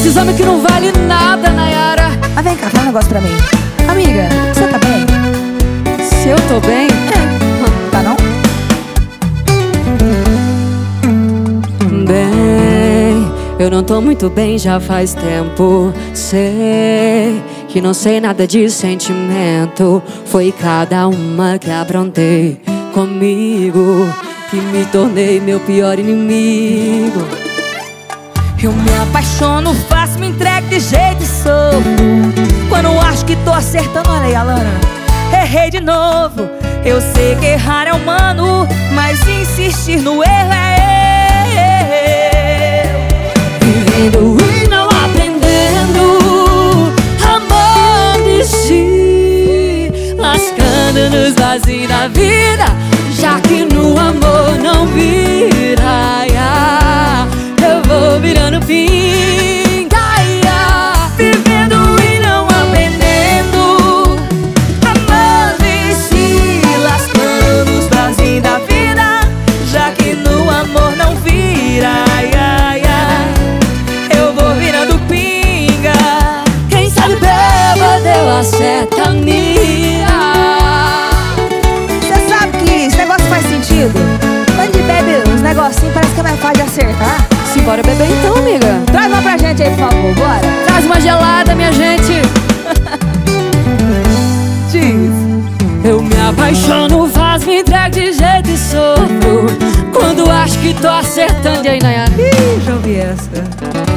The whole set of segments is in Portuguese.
Esses homens que não vale nada, Nayara. Mas vem cá, fala um negócio pra mim. Amiga, você tá bem? Se eu tô bem? É. Tá não? Bem, eu não tô muito bem já faz tempo. Sei que não sei nada de sentimento. Foi cada uma que aprontei comigo que me tornei meu pior inimigo. Eu me apaixono, faço, me entrego de jeito e sofro. Quando acho que tô acertando, olha aí, Alana. Errei de novo. Eu sei que errar é humano, mas insistir no erro é sentido? Quando bebe uns negocinhos, parece que é mais fácil de acertar. Simbora beber então, amiga. Traz uma pra gente aí, por favor, bora. Traz uma gelada, minha gente. Diz. Eu me apaixono, faz, me entrego de jeito e sofro Quando acho que tô acertando, e aí, Nayara? Ih, já ouvi essa.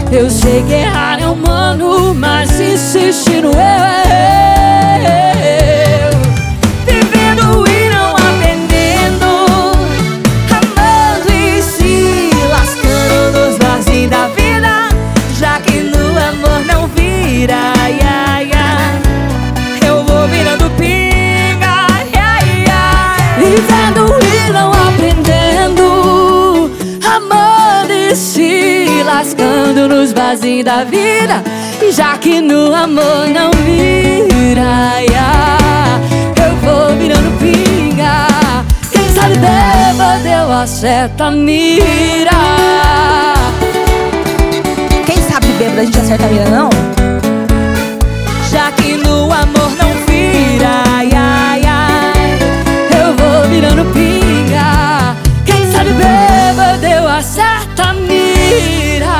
Eu sei que errar é humano, mas insistir no eu é Vivendo e não aprendendo. Amando e se lascando nos vazios da vida. E já que no amor não vira ia, Eu vou virando pinga. Quem sabe bêbado eu acerto a mira. Quem sabe bêbado a gente acerta a vida, não? Acerto a mira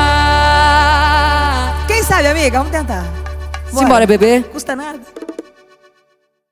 Quem sabe, amiga? Vamos tentar. Bora. Simbora, bebê? Custa nada.